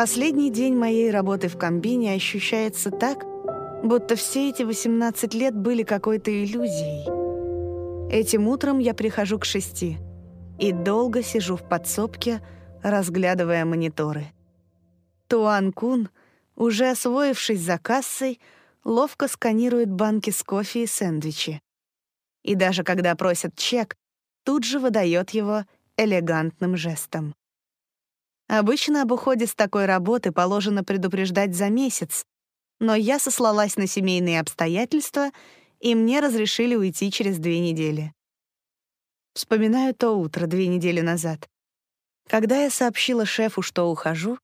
Последний день моей работы в комбине ощущается так, будто все эти 18 лет были какой-то иллюзией. Этим утром я прихожу к шести и долго сижу в подсобке, разглядывая мониторы. Туан Кун, уже освоившись за кассой, ловко сканирует банки с кофе и сэндвичи. И даже когда просят чек, тут же выдает его элегантным жестом. Обычно об уходе с такой работы положено предупреждать за месяц, но я сослалась на семейные обстоятельства, и мне разрешили уйти через две недели. Вспоминаю то утро две недели назад. Когда я сообщила шефу, что ухожу,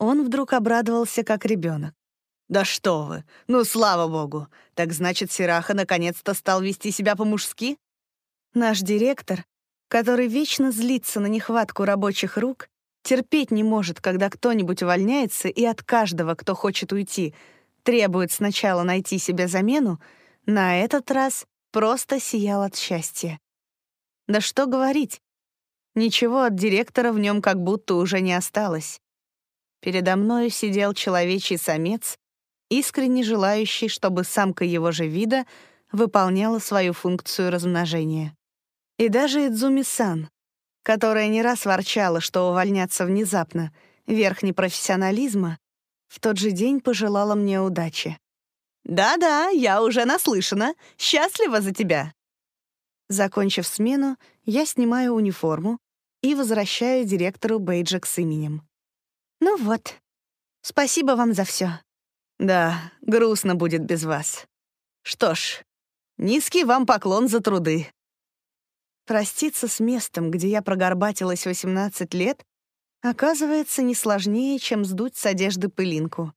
он вдруг обрадовался, как ребенок. «Да что вы! Ну, слава богу! Так значит, Сираха наконец-то стал вести себя по-мужски?» Наш директор, который вечно злится на нехватку рабочих рук, терпеть не может, когда кто-нибудь увольняется и от каждого, кто хочет уйти, требует сначала найти себе замену, на этот раз просто сиял от счастья. Да что говорить, ничего от директора в нем как будто уже не осталось. Передо мною сидел человечий самец, искренне желающий, чтобы самка его же вида выполняла свою функцию размножения. И даже Идзуми-сан, которая не раз ворчала, что увольняться внезапно — верх непрофессионализма, в тот же день пожелала мне удачи. «Да-да, я уже наслышана. Счастлива за тебя!» Закончив смену, я снимаю униформу и возвращаю директору бейджик с именем. «Ну вот, спасибо вам за все. «Да, грустно будет без вас. Что ж, низкий вам поклон за труды». Проститься с местом, где я прогорбатилась 18 лет, оказывается не сложнее, чем сдуть с одежды пылинку.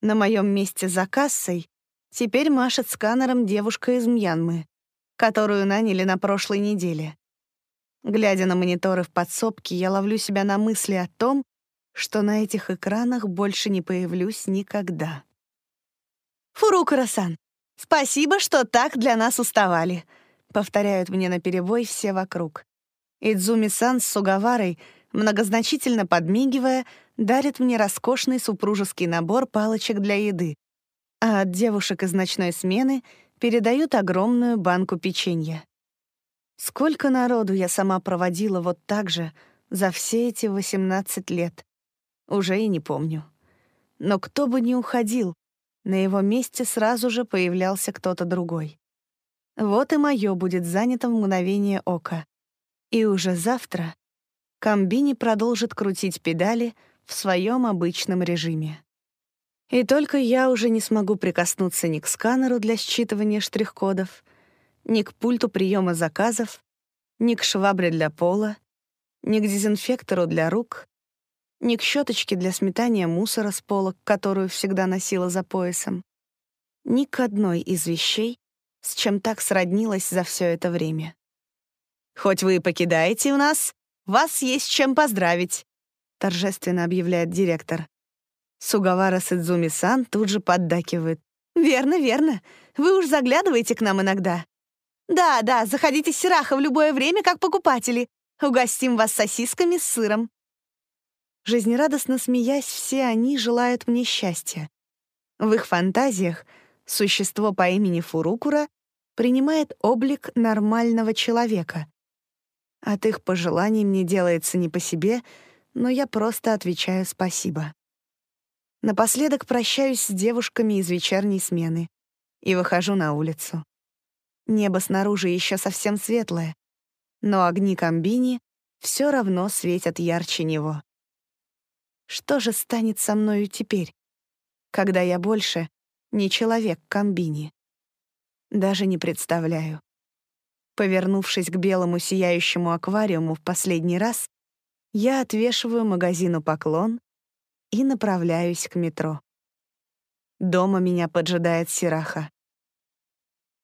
На моем месте за кассой теперь машет сканером девушка из Мьянмы, которую наняли на прошлой неделе. Глядя на мониторы в подсобке, я ловлю себя на мысли о том, что на этих экранах больше не появлюсь никогда. «Фурукура-сан, спасибо, что так для нас уставали», — повторяют мне наперебой все вокруг. Идзуми-сан с Сугаварой, многозначительно подмигивая, дарит мне роскошный супружеский набор палочек для еды, а от девушек из ночной смены передают огромную банку печенья. Сколько народу я сама проводила вот так же за все эти 18 лет. Уже и не помню. Но кто бы ни уходил, на его месте сразу же появлялся кто-то другой. Вот и мое будет занято в мгновение ока. И уже завтра комбини продолжит крутить педали в своем обычном режиме. И только я уже не смогу прикоснуться ни к сканеру для считывания штрих-кодов, ни к пульту приема заказов, ни к швабре для пола, ни к дезинфектору для рук, ни к щеточке для сметания мусора с полок, которую всегда носила за поясом, ни к одной из вещей, с чем так сроднилась за все это время. «Хоть вы и покидаете у нас, вас есть чем поздравить», — торжественно объявляет директор. Сугавара Сидзуми-сан тут же поддакивает. «Верно, верно. Вы уж заглядываете к нам иногда. Да, да, заходите с Сираха в любое время, как покупатели. Угостим вас сосисками с сыром. Жизнерадостно смеясь, все они желают мне счастья. В их фантазиях существо по имени Фурукура принимает облик нормального человека. От их пожеланий мне делается не по себе, но я просто отвечаю спасибо. Напоследок прощаюсь с девушками из вечерней смены и выхожу на улицу. Небо снаружи еще совсем светлое, но огни комбини все равно светят ярче него. Что же станет со мною теперь, когда я больше не человек комбини? Даже не представляю. Повернувшись к белому сияющему аквариуму в последний раз, я отвешиваю магазину поклон и направляюсь к метро. Дома меня поджидает Сираха.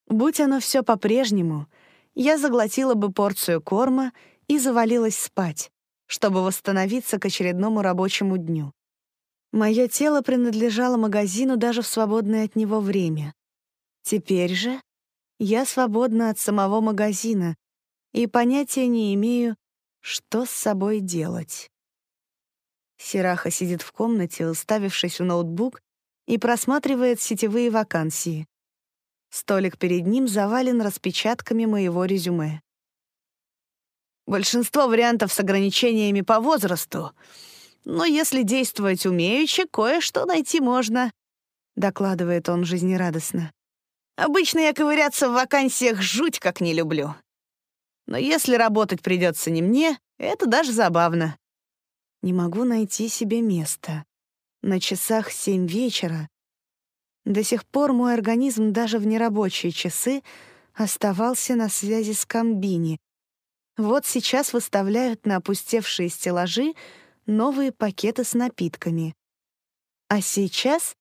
Будь оно все по-прежнему, я заглотила бы порцию корма и завалилась спать, чтобы восстановиться к очередному рабочему дню. Мое тело принадлежало магазину даже в свободное от него время. Теперь же я свободна от самого магазина и понятия не имею, что с собой делать. Сираха сидит в комнате, уставившись в ноутбук, и просматривает сетевые вакансии. Столик перед ним завален распечатками моего резюме. Большинство вариантов с ограничениями по возрасту, но если действовать умеючи, кое-что найти можно, докладывает он жизнерадостно. Обычно я ковыряться в вакансиях жуть как не люблю. Но если работать придется не мне, это даже забавно. Не могу найти себе места. На часах семь вечера. До сих пор мой организм даже в нерабочие часы оставался на связи с комбини. Вот сейчас выставляют на опустевшие стеллажи новые пакеты с напитками. А сейчас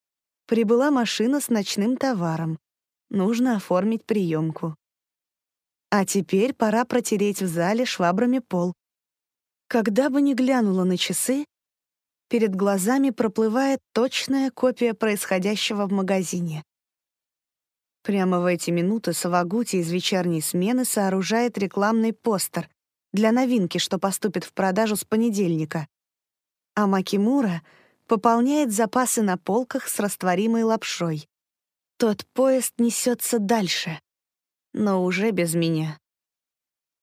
прибыла машина с ночным товаром. Нужно оформить приемку. А теперь пора протереть в зале швабрами пол. Когда бы ни глянула на часы, перед глазами проплывает точная копия происходящего в магазине. Прямо в эти минуты Савагути из вечерней смены сооружает рекламный постер для новинки, что поступит в продажу с понедельника. А Макимура пополняет запасы на полках с растворимой лапшой. Тот поезд несется дальше, но уже без меня.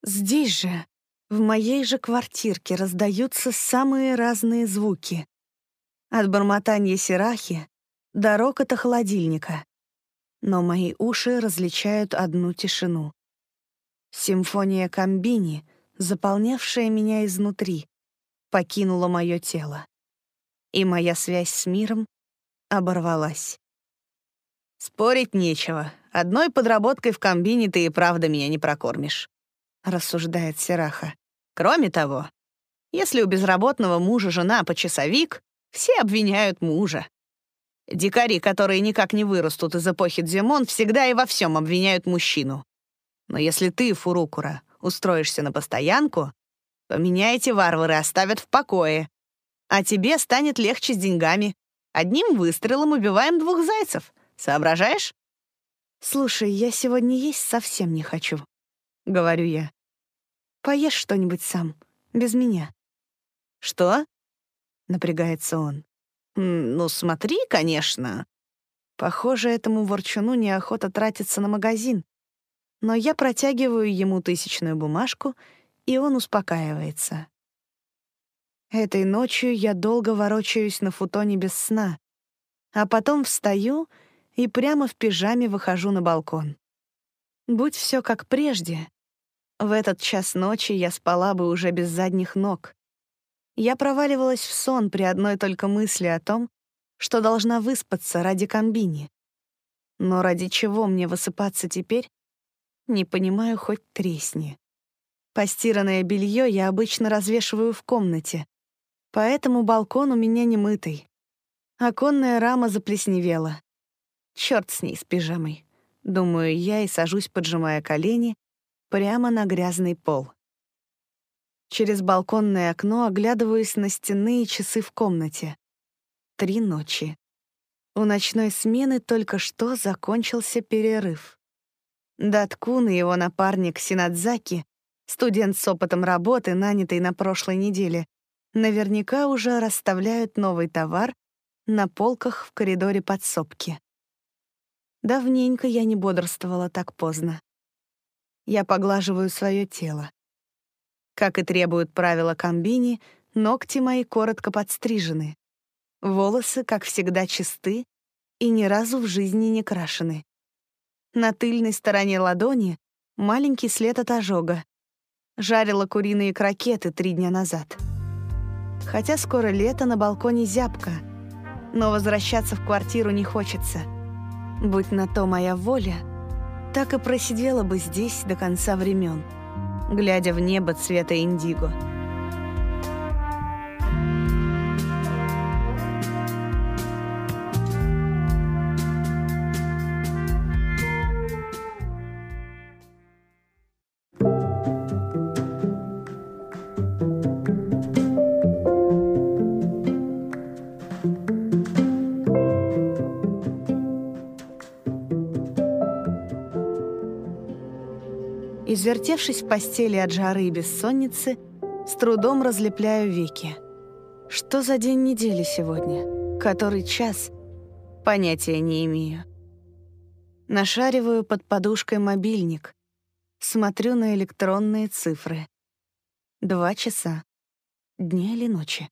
Здесь же в моей же квартирке раздаются самые разные звуки. От бормотания сирахи до рокота холодильника. Но мои уши различают одну тишину. Симфония комбини, заполнявшая меня изнутри, покинула мое тело. И моя связь с миром оборвалась. «Спорить нечего. Одной подработкой в комбине ты и правда меня не прокормишь», — рассуждает Сираха. Кроме того, если у безработного мужа жена почасовик, все обвиняют мужа. Дикари, которые никак не вырастут из эпохи Дзимон, всегда и во всем обвиняют мужчину. Но если ты, Фурукура, устроишься на постоянку, то меня эти варвары оставят в покое. А тебе станет легче с деньгами. Одним выстрелом убиваем двух зайцев. Соображаешь? «Слушай, я сегодня есть совсем не хочу», — говорю я. Поешь что-нибудь сам, без меня». «Что?» — напрягается он. «Ну, смотри, конечно». Похоже, этому ворчуну неохота тратиться на магазин. Но я протягиваю ему тысячную бумажку, и он успокаивается. Этой ночью я долго ворочаюсь на футоне без сна, а потом встаю и прямо в пижаме выхожу на балкон. Будь все как прежде, в этот час ночи я спала бы уже без задних ног. Я проваливалась в сон при одной только мысли о том, что должна выспаться ради комбини. Но ради чего мне высыпаться теперь? Не понимаю, хоть тресни. Постиранное белье я обычно развешиваю в комнате, поэтому балкон у меня не мытый. Оконная рама заплесневела. Черт с ней, с пижамой. Думаю я и сажусь, поджимая колени, прямо на грязный пол. Через балконное окно оглядываюсь на стенные часы в комнате. Три ночи. У ночной смены только что закончился перерыв. Даткун и его напарник Синадзаки, студент с опытом работы, нанятый на прошлой неделе, наверняка уже расставляют новый товар на полках в коридоре подсобки. Давненько я не бодрствовала так поздно. Я поглаживаю свое тело. Как и требуют правила комбини, ногти мои коротко подстрижены. Волосы, как всегда, чисты и ни разу в жизни не крашены. На тыльной стороне ладони маленький след от ожога. Жарила куриные крокеты три дня назад. Хотя скоро лето, на балконе зябко, но возвращаться в квартиру не хочется. Будь на то моя воля — так и просидела бы здесь до конца времен, глядя в небо цвета индиго. Извертевшись в постели от жары и бессонницы, с трудом разлепляю веки. Что за день недели сегодня? Который час? Понятия не имею. Нашариваю под подушкой мобильник. Смотрю на электронные цифры. Два часа. Дня или ночи?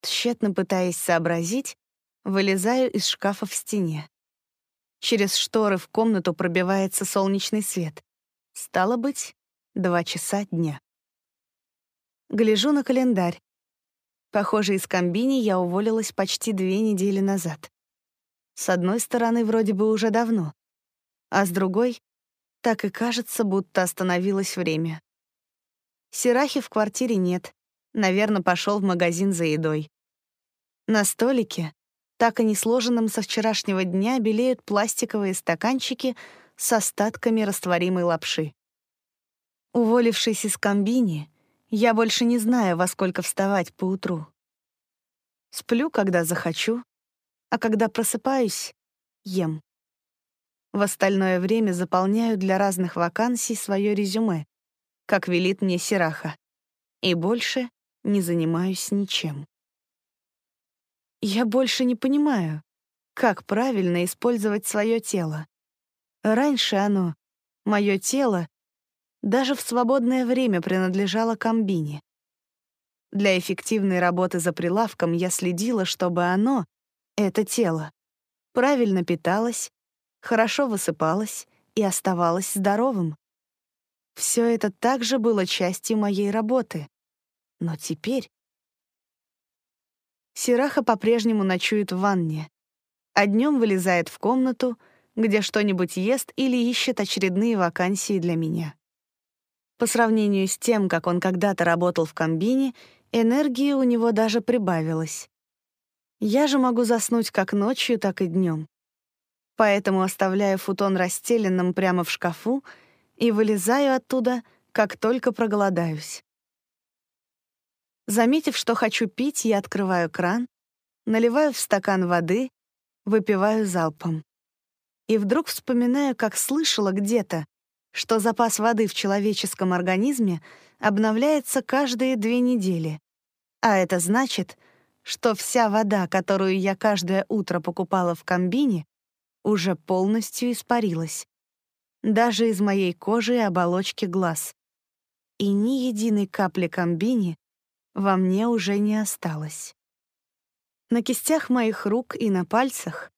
Тщетно пытаясь сообразить, вылезаю из шкафа в стене. Через шторы в комнату пробивается солнечный свет. Стало быть, два часа дня. Гляжу на календарь. Похоже, из комбини я уволилась почти две недели назад. С одной стороны, вроде бы уже давно, а с другой — так и кажется, будто остановилось время. Сирахи в квартире нет. Наверное, пошел в магазин за едой. На столике, так и не сложенном со вчерашнего дня, белеют пластиковые стаканчики с остатками растворимой лапши. Уволившись из комбини, я больше не знаю, во сколько вставать по утру. Сплю, когда захочу, а когда просыпаюсь, ем. В остальное время заполняю для разных вакансий свое резюме, как велит мне Сираха, и больше не занимаюсь ничем. Я больше не понимаю, как правильно использовать свое тело. Раньше оно, мое тело, даже в свободное время принадлежало комбине. Для эффективной работы за прилавком я следила, чтобы оно, это тело, правильно питалось, хорошо высыпалось и оставалось здоровым. Все это также было частью моей работы. Но теперь... Сираха по-прежнему ночует в ванне, а днем вылезает в комнату, где что-нибудь ест или ищет очередные вакансии для меня. По сравнению с тем, как он когда-то работал в комбине, энергии у него даже прибавилось. Я же могу заснуть как ночью, так и днем. Поэтому оставляю футон расстеленным прямо в шкафу и вылезаю оттуда, как только проголодаюсь. Заметив, что хочу пить, я открываю кран, наливаю в стакан воды, выпиваю залпом. И вдруг вспоминаю, как слышала где-то, что запас воды в человеческом организме обновляется каждые две недели. А это значит, что вся вода, которую я каждое утро покупала в комбине, уже полностью испарилась. Даже из моей кожи и оболочки глаз. И ни единой капли комбини во мне уже не осталось. На кистях моих рук и на пальцах,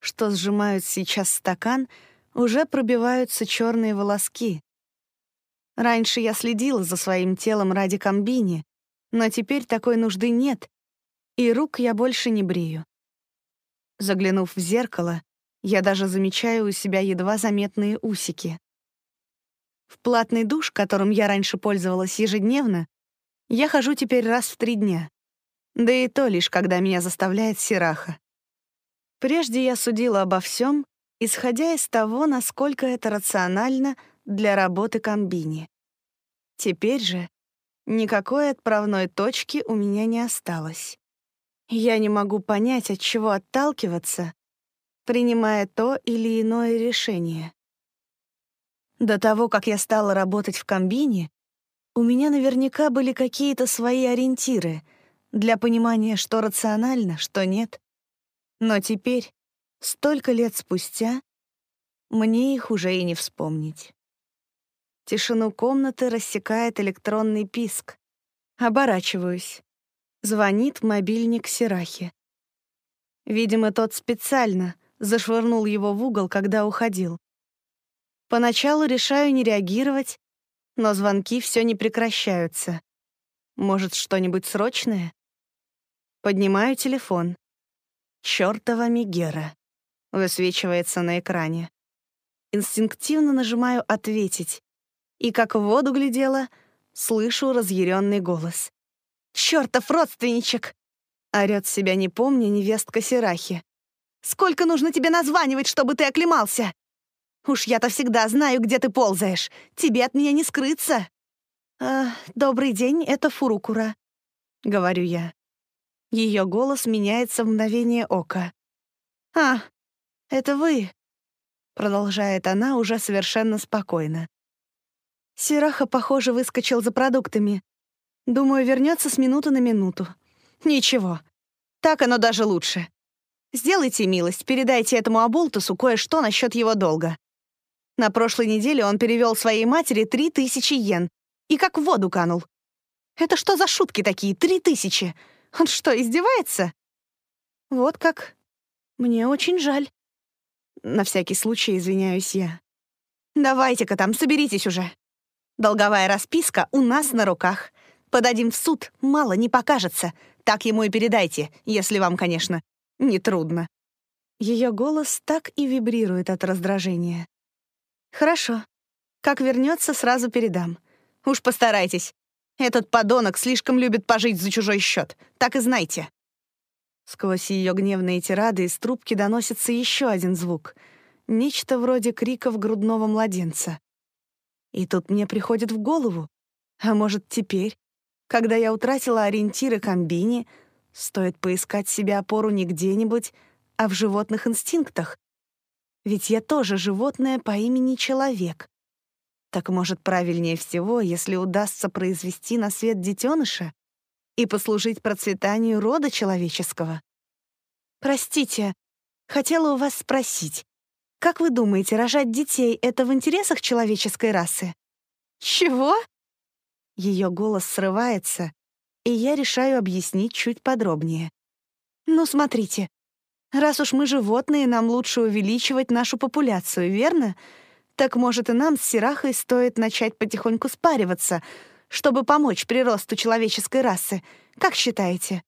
что сжимают сейчас стакан, уже пробиваются черные волоски. Раньше я следила за своим телом ради комбини, но теперь такой нужды нет, и рук я больше не брею. Заглянув в зеркало, я даже замечаю у себя едва заметные усики. В платный душ, которым я раньше пользовалась ежедневно, я хожу теперь раз в три дня. Да и то лишь, когда меня заставляет сираха. Прежде я судила обо всем, исходя из того, насколько это рационально для работы комбини. Теперь же никакой отправной точки у меня не осталось. Я не могу понять, от чего отталкиваться, принимая то или иное решение. До того, как я стала работать в комбине, у меня наверняка были какие-то свои ориентиры для понимания, что рационально, что нет. Но теперь, столько лет спустя, мне их уже и не вспомнить. Тишину комнаты рассекает электронный писк. Оборачиваюсь. Звонит мобильник Сирахи. Видимо, тот специально — зашвырнул его в угол, когда уходил. Поначалу решаю не реагировать, но звонки все не прекращаются. Может, что-нибудь срочное? Поднимаю телефон. Чёртова Мегера. Высвечивается на экране. Инстинктивно нажимаю «Ответить». И как в воду глядела, слышу разъяренный голос. «Чёртов родственничек!» Орёт себя не помня невестка Серахи. Сколько нужно тебе названивать, чтобы ты оклемался? Уж я-то всегда знаю, где ты ползаешь. Тебе от меня не скрыться. «Э, «Добрый день, это Фурукура», — говорю я. Ее голос меняется в мгновение ока. «А, это вы», — продолжает она уже совершенно спокойно. Сираха, похоже, выскочил за продуктами. Думаю, вернется с минуты на минуту. Ничего. Так оно даже лучше. Сделайте милость, передайте этому Абултусу кое-что насчет его долга. На прошлой неделе он перевел своей матери три тысячи йен. И как в воду канул. Это что за шутки такие? Три тысячи? Он что, издевается? Вот как. Мне очень жаль. На всякий случай извиняюсь я. Давайте-ка там, соберитесь уже. Долговая расписка у нас на руках. Подадим в суд, мало не покажется. Так ему и передайте, если вам, конечно, не трудно. Ее голос так и вибрирует от раздражения. Хорошо. Как вернется, сразу передам. Уж постарайтесь. Этот подонок слишком любит пожить за чужой счет. Так и знайте. Сквозь ее гневные тирады из трубки доносится еще один звук. Нечто вроде криков грудного младенца. И тут мне приходит в голову. А может, теперь, когда я утратила ориентиры комбини, стоит поискать себе опору не где-нибудь, а в животных инстинктах? Ведь я тоже животное по имени Человек. Так может, правильнее всего, если удастся произвести на свет детеныша и послужить процветанию рода человеческого? Простите, хотела у вас спросить, как вы думаете, рожать детей — это в интересах человеческой расы? Чего? Ее голос срывается, и я решаю объяснить чуть подробнее. Ну, смотрите, раз уж мы животные, нам лучше увеличивать нашу популяцию, верно? Так, может, и нам с Сирахой стоит начать потихоньку спариваться, чтобы помочь приросту человеческой расы. Как считаете?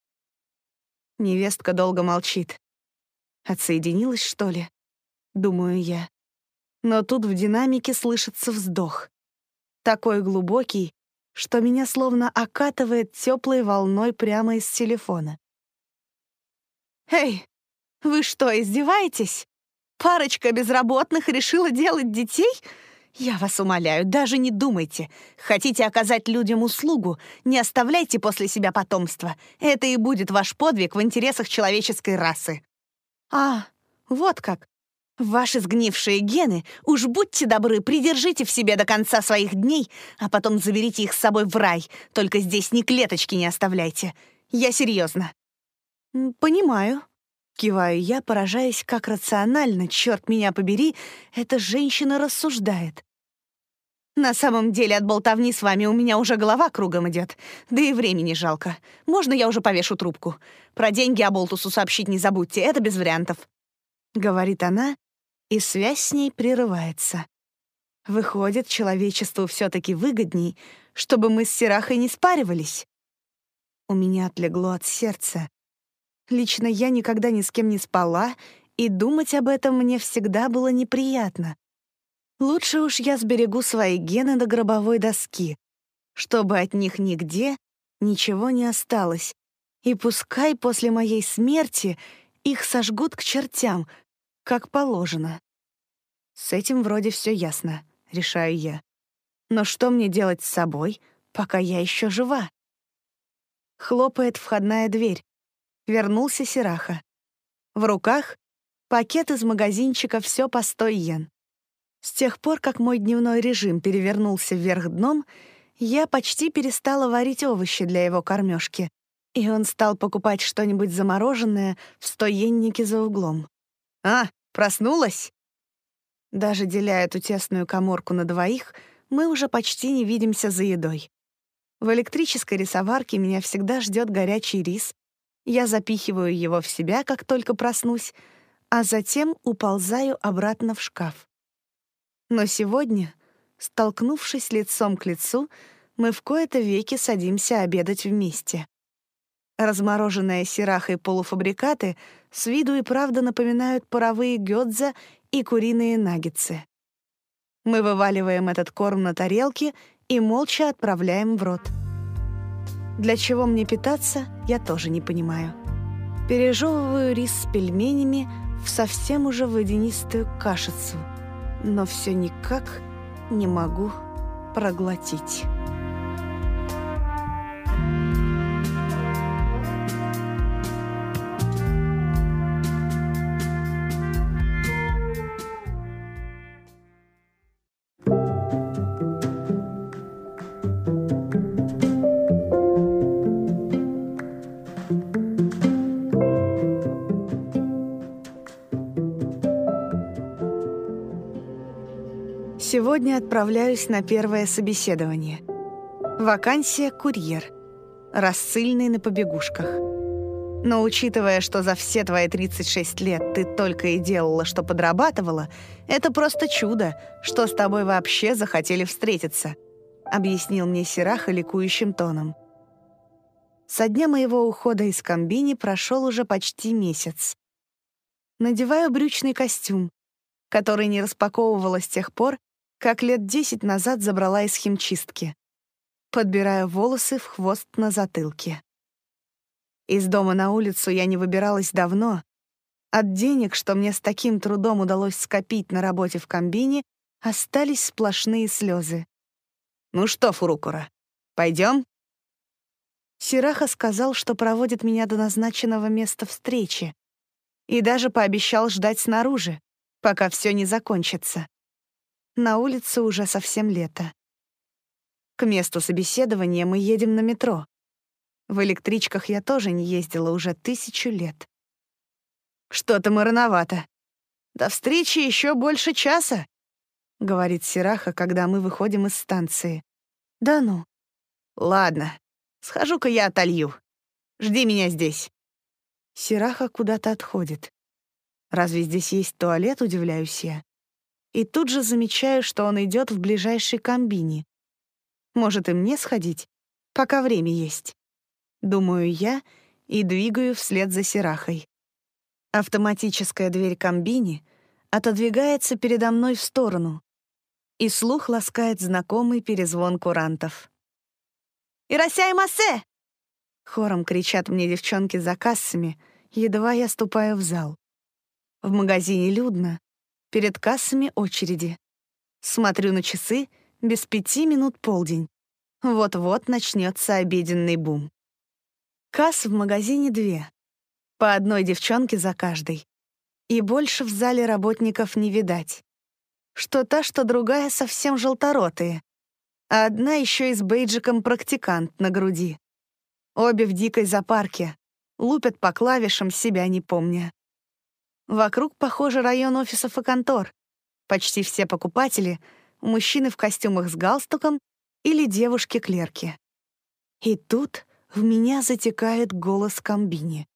Невестка долго молчит. Отсоединилась, что ли? думаю я. Но тут в динамике слышится вздох. Такой глубокий, что меня словно окатывает теплой волной прямо из телефона. «Эй, вы что, издеваетесь? Парочка безработных решила делать детей? Я вас умоляю, даже не думайте. Хотите оказать людям услугу, не оставляйте после себя потомство. Это и будет ваш подвиг в интересах человеческой расы». «А, вот как. Ваши сгнившие гены, уж будьте добры, придержите в себе до конца своих дней, а потом заберите их с собой в рай, только здесь ни клеточки не оставляйте. Я серьезно. Понимаю. Киваю я, поражаясь, как рационально, черт меня побери, эта женщина рассуждает. На самом деле от болтовни с вами у меня уже голова кругом идет, да и времени жалко. Можно я уже повешу трубку? Про деньги Аболтусу сообщить не забудьте, это без вариантов. Говорит она, и связь с ней прерывается. Выходит, человечеству все таки выгодней, чтобы мы с Сирахой не спаривались. У меня отлегло от сердца. Лично я никогда ни с кем не спала, и думать об этом мне всегда было неприятно. Лучше уж я сберегу свои гены до гробовой доски, чтобы от них нигде ничего не осталось. И пускай после моей смерти их сожгут к чертям, как положено. С этим вроде все ясно, решаю я. Но что мне делать с собой, пока я еще жива? Хлопает входная дверь. Вернулся Сираха. В руках пакет из магазинчика «Все по 100 йен». С тех пор, как мой дневной режим перевернулся вверх дном, я почти перестала варить овощи для его кормежки, и он стал покупать что-нибудь замороженное в стоеннике за углом. «А, Проснулась?» Даже деля эту тесную коморку на двоих, мы уже почти не видимся за едой. В электрической рисоварке меня всегда ждет горячий рис. Я запихиваю его в себя, как только проснусь, а затем уползаю обратно в шкаф. Но сегодня, столкнувшись лицом к лицу, мы в кои-то веки садимся обедать вместе. Размороженные сирахой полуфабрикаты с виду и правда напоминают паровые гёдза и куриные наггетсы. Мы вываливаем этот корм на тарелки и молча отправляем в рот. Для чего мне питаться, я тоже не понимаю. Пережевываю рис с пельменями в совсем уже водянистую кашицу, но все никак не могу проглотить. Сегодня отправляюсь на первое собеседование. Вакансия «Курьер». Рассыльный на побегушках. Но учитывая, что за все твои 36 лет ты только и делала, что подрабатывала, это просто чудо, что с тобой вообще захотели встретиться, объяснил мне Сираха ликующим тоном. Со дня моего ухода из комбини прошел уже почти месяц. Надеваю брючный костюм, который не распаковывала с тех пор, как лет десять назад забрала из химчистки. Подбираю волосы в хвост на затылке. Из дома на улицу я не выбиралась давно. От денег, что мне с таким трудом удалось скопить на работе в комбине, остались сплошные слезы. «Ну что, Фурукура, пойдем? Сираха сказал, что проводит меня до назначенного места встречи, и даже пообещал ждать снаружи, пока все не закончится. На улице уже совсем лето. К месту собеседования мы едем на метро. В электричках я тоже не ездила уже тысячу лет. «Что-то мы рановато. До встречи еще больше часа», — говорит Сираха, когда мы выходим из станции. «Да ну». «Ладно, схожу-ка я отолью. Жди меня здесь». Сираха куда-то отходит. Разве здесь есть туалет, удивляюсь я? И тут же замечаю, что он идет в ближайшей комбине. Может, и мне сходить, пока время есть. Думаю я и двигаю вслед за Серахой. Автоматическая дверь комбини отодвигается передо мной в сторону, и слух ласкает знакомый перезвон курантов. «Иросяй массе!» Хором кричат мне девчонки за кассами, едва я ступаю в зал. В магазине людно, Перед кассами очереди. Смотрю на часы, без пяти минут полдень. Вот-вот начнется обеденный бум. Касс в магазине две. По одной девчонке за каждой. И больше в зале работников не видать. Что та, что другая совсем желторотые. А одна еще и с бейджиком «практикант» на груди. Обе в дикой запарке. Лупят по клавишам, себя не помня. Вокруг, похоже, район офисов и контор. Почти все покупатели — мужчины в костюмах с галстуком или девушки-клерки. И тут в меня затекает голос комбини.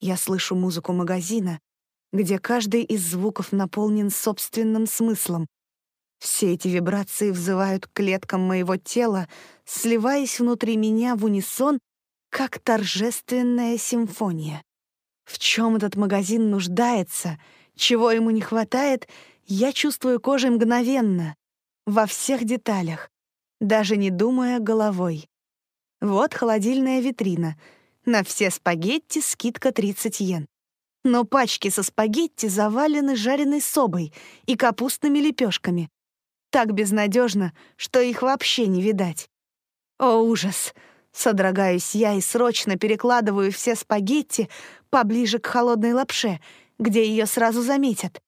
Я слышу музыку магазина, где каждый из звуков наполнен собственным смыслом. Все эти вибрации взывают к клеткам моего тела, сливаясь внутри меня в унисон, как торжественная симфония. В чем этот магазин нуждается, чего ему не хватает, я чувствую кожей мгновенно, во всех деталях, даже не думая головой. Вот холодильная витрина. На все спагетти скидка 30 йен. Но пачки со спагетти завалены жареной собой и капустными лепешками. Так безнадежно, что их вообще не видать. О, ужас! Содрогаюсь я и срочно перекладываю все спагетти поближе к холодной лапше, где ее сразу заметят.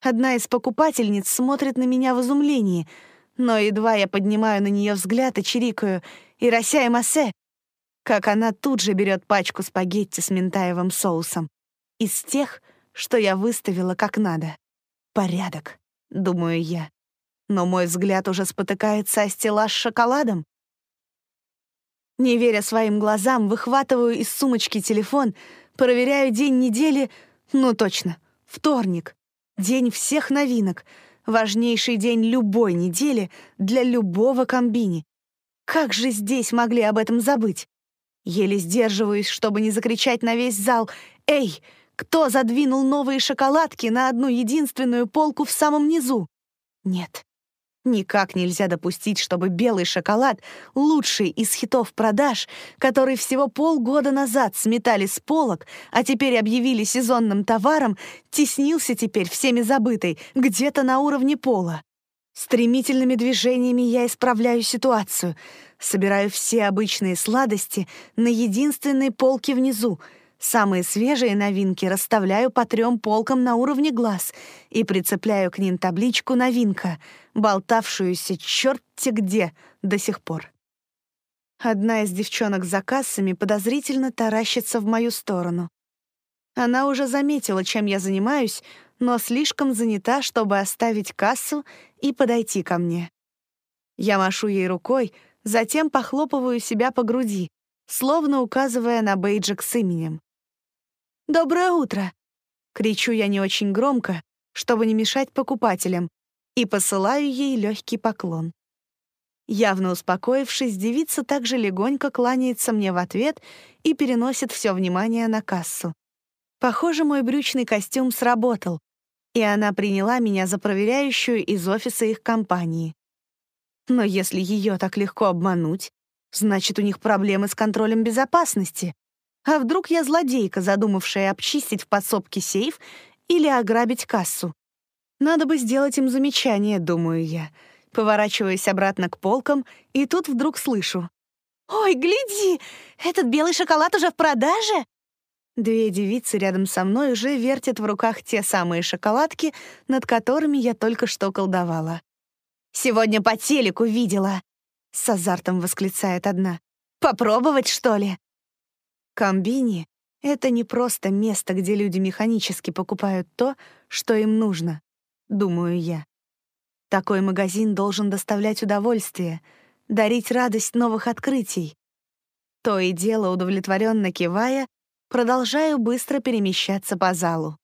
Одна из покупательниц смотрит на меня в изумлении, но едва я поднимаю на нее взгляд и чирикаю «Ирася и массе», как она тут же берет пачку спагетти с ментаевым соусом. Из тех, что я выставила как надо. Порядок, думаю я. Но мой взгляд уже спотыкается о стеллаж с шоколадом. Не веря своим глазам, выхватываю из сумочки телефон, проверяю день недели, ну точно, вторник, день всех новинок, важнейший день любой недели для любого комбини. Как же здесь могли об этом забыть? Еле сдерживаюсь, чтобы не закричать на весь зал «Эй, кто задвинул новые шоколадки на одну единственную полку в самом низу?» Нет, Никак нельзя допустить, чтобы белый шоколад, лучший из хитов продаж, который всего полгода назад сметали с полок, а теперь объявили сезонным товаром, теснился теперь всеми забытой, где-то на уровне пола. Стремительными движениями я исправляю ситуацию, собираю все обычные сладости на единственной полке внизу — Самые свежие новинки расставляю по трем полкам на уровне глаз и прицепляю к ним табличку «Новинка», болтавшуюся черти где до сих пор. Одна из девчонок за кассами подозрительно таращится в мою сторону. Она уже заметила, чем я занимаюсь, но слишком занята, чтобы оставить кассу и подойти ко мне. Я машу ей рукой, затем похлопываю себя по груди, словно указывая на бейджик с именем. «Доброе утро!» — кричу я не очень громко, чтобы не мешать покупателям, и посылаю ей легкий поклон. Явно успокоившись, девица также легонько кланяется мне в ответ и переносит все внимание на кассу. Похоже, мой брючный костюм сработал, и она приняла меня за проверяющую из офиса их компании. Но если ее так легко обмануть, значит, у них проблемы с контролем безопасности. А вдруг я злодейка, задумавшая обчистить в подсобке сейф или ограбить кассу? Надо бы сделать им замечание, думаю я. Поворачиваюсь обратно к полкам, и тут вдруг слышу. «Ой, гляди! Этот белый шоколад уже в продаже?» Две девицы рядом со мной уже вертят в руках те самые шоколадки, над которыми я только что колдовала. «Сегодня по телеку видела!» — с азартом восклицает одна. «Попробовать, что ли?» Комбини — это не просто место, где люди механически покупают то, что им нужно, думаю я. Такой магазин должен доставлять удовольствие, дарить радость новых открытий. То и дело, удовлетворенно кивая, продолжаю быстро перемещаться по залу.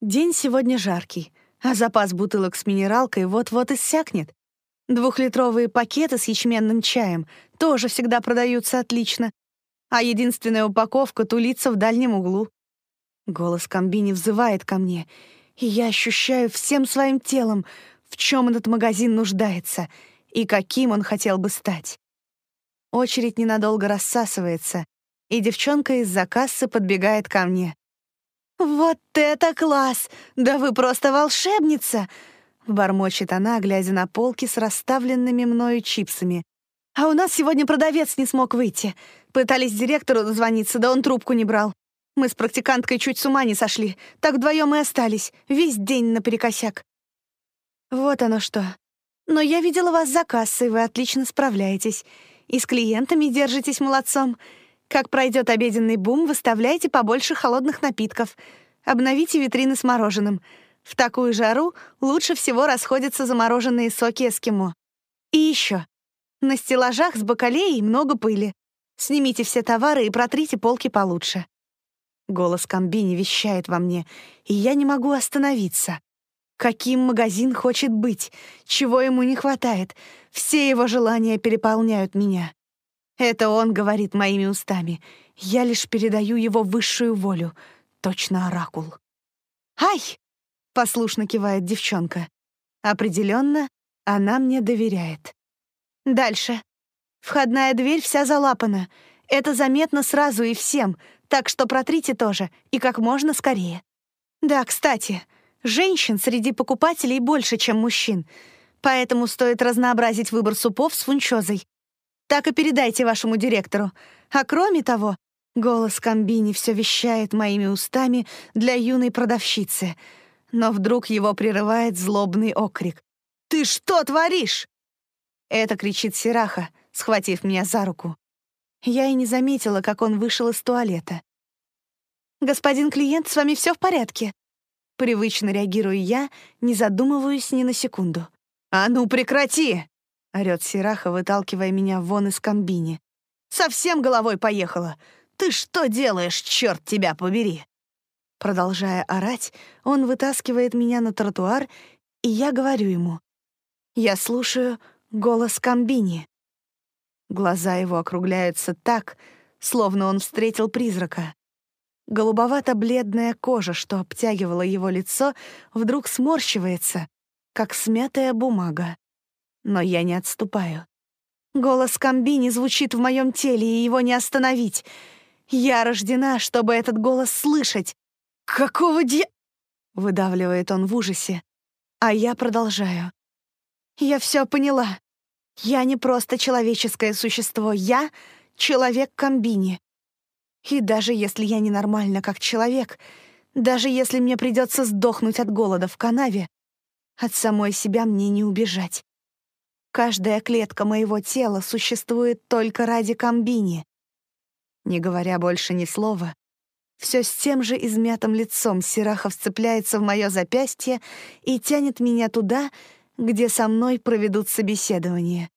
День сегодня жаркий, а запас бутылок с минералкой вот-вот иссякнет. Двухлитровые пакеты с ячменным чаем тоже всегда продаются отлично, а единственная упаковка тулится в дальнем углу. Голос комбини взывает ко мне, и я ощущаю всем своим телом, в чем этот магазин нуждается и каким он хотел бы стать. Очередь ненадолго рассасывается, и девчонка из-за кассы подбегает ко мне. «Вот это класс! Да вы просто волшебница!» Бормочет она, глядя на полки с расставленными мною чипсами. «А у нас сегодня продавец не смог выйти. Пытались директору дозвониться, да он трубку не брал. Мы с практиканткой чуть с ума не сошли. Так вдвоем и остались. Весь день наперекосяк. Вот оно что. Но я видела вас за кассой, вы отлично справляетесь. И с клиентами держитесь молодцом. Как пройдет обеденный бум, выставляйте побольше холодных напитков. Обновите витрины с мороженым. В такую жару лучше всего расходятся замороженные соки эскимо. И еще. На стеллажах с бакалеей много пыли. Снимите все товары и протрите полки получше. Голос комбини вещает во мне, и я не могу остановиться. Каким магазин хочет быть? Чего ему не хватает? Все его желания переполняют меня. Это он говорит моими устами. Я лишь передаю его высшую волю. Точно оракул. «Ай!» — послушно кивает девчонка. Определенно, она мне доверяет. Дальше. Входная дверь вся залапана. Это заметно сразу и всем, так что протрите тоже, и как можно скорее. Да, кстати, женщин среди покупателей больше, чем мужчин, поэтому стоит разнообразить выбор супов с фунчозой. Так и передайте вашему директору. А кроме того, голос комбини все вещает моими устами для юной продавщицы, но вдруг его прерывает злобный окрик. «Ты что творишь?» Это кричит Сираха, схватив меня за руку. Я и не заметила, как он вышел из туалета. «Господин клиент, с вами все в порядке?» Привычно реагирую я, не задумываюсь ни на секунду. «А ну, прекрати!» — орёт Сираха, выталкивая меня вон из комбини. «Совсем головой поехала! Ты что делаешь, черт тебя побери!» Продолжая орать, он вытаскивает меня на тротуар, и я говорю ему. Я слушаю голос комбини. Глаза его округляются так, словно он встретил призрака. Голубовато-бледная кожа, что обтягивала его лицо, вдруг сморщивается, как смятая бумага. Но я не отступаю. Голос комбини звучит в моем теле, и его не остановить. Я рождена, чтобы этот голос слышать. «Какого дья...» — выдавливает он в ужасе. А я продолжаю. «Я все поняла. Я не просто человеческое существо, я — человек-комбини. И даже если я ненормальна как человек, даже если мне придется сдохнуть от голода в канаве, от самой себя мне не убежать. Каждая клетка моего тела существует только ради комбини. Не говоря больше ни слова, Все с тем же измятым лицом Сирахов вцепляется в мое запястье и тянет меня туда, где со мной проведут собеседование.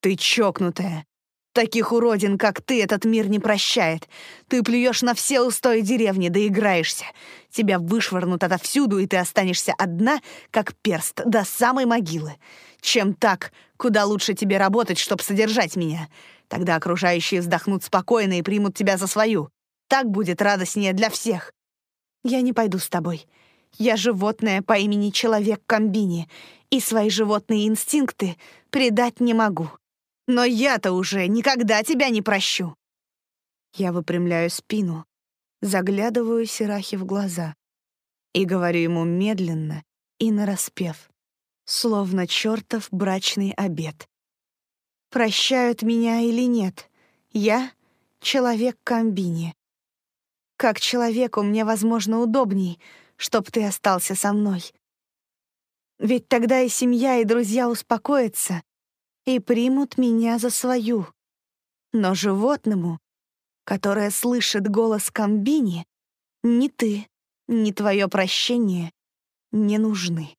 «Ты чокнутая. Таких уродин, как ты, этот мир не прощает. Ты плюешь на все устои деревни, доиграешься. Тебя вышвырнут отовсюду, и ты останешься одна, как перст, до самой могилы. Чем так, куда лучше тебе работать, чтобы содержать меня. Тогда окружающие вздохнут спокойно и примут тебя за свою. Так будет радостнее для всех. Я не пойду с тобой. Я животное по имени Человек-комбини, и свои животные инстинкты предать не могу. Но я-то уже никогда тебя не прощу. Я выпрямляю спину, заглядываю Сирахе в глаза и говорю ему медленно и нараспев, словно чертов брачный обед. Прощают меня или нет, я — человек-комбини. Как человеку мне, возможно, удобней, чтоб ты остался со мной. Ведь тогда и семья, и друзья успокоятся и примут меня за свою. Но животному, которое слышит голос комбини, ни ты, ни твое прощение не нужны.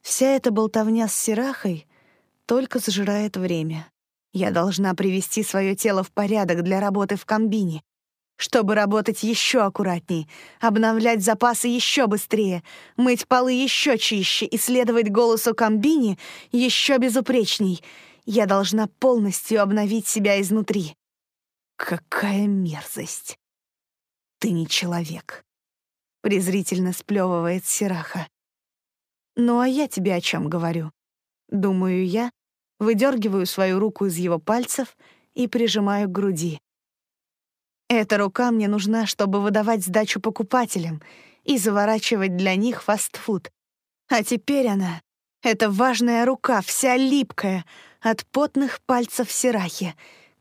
Вся эта болтовня с Сирахой только сжирает время. Я должна привести свое тело в порядок для работы в комбине, чтобы работать еще аккуратней, обновлять запасы еще быстрее, мыть полы еще чище и следовать голосу комбини еще безупречней. Я должна полностью обновить себя изнутри. Какая мерзость! Ты не человек, презрительно сплевывает Сираха. Ну а я тебе о чем говорю? Думаю я, выдергиваю свою руку из его пальцев и прижимаю к груди. Эта рука мне нужна, чтобы выдавать сдачу покупателям и заворачивать для них фастфуд. А теперь она — это важная рука, вся липкая, от потных пальцев Сирахи.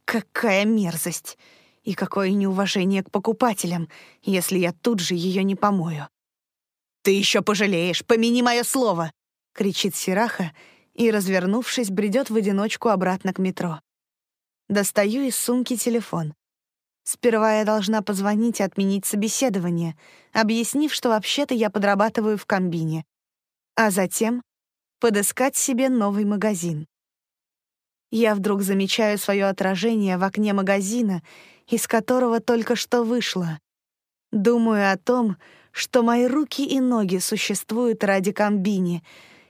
Какая мерзость! И какое неуважение к покупателям, если я тут же ее не помою. «Ты еще пожалеешь, помяни мое слово!» — кричит Сираха и, развернувшись, бредет в одиночку обратно к метро. Достаю из сумки телефон. Сперва я должна позвонить и отменить собеседование, объяснив, что вообще-то я подрабатываю в комбине. А затем подыскать себе новый магазин. Я вдруг замечаю свое отражение в окне магазина, из которого только что вышла. Думаю о том, что мои руки и ноги существуют ради комбини,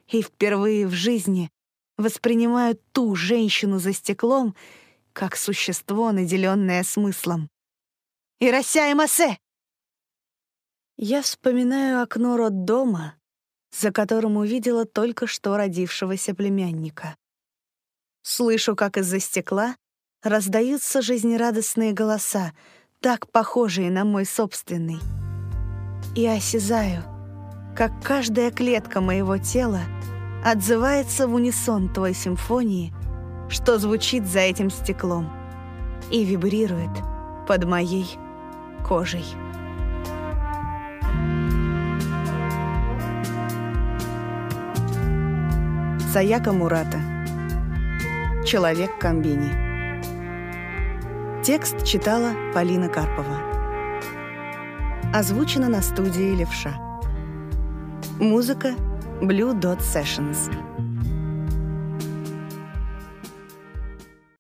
и впервые в жизни воспринимаю ту женщину за стеклом — как существо, наделенное смыслом. «Ирася Эмасе!» Я вспоминаю окно роддома, за которым увидела только что родившегося племянника. Слышу, как из-за стекла раздаются жизнерадостные голоса, так похожие на мой собственный. И осязаю, как каждая клетка моего тела отзывается в унисон той симфонии, что звучит за этим стеклом и вибрирует под моей кожей. Саяка Мурата. Человек комбини. Текст читала Полина Карпова. Озвучено на студии Левша. Музыка Blue Dot Sessions.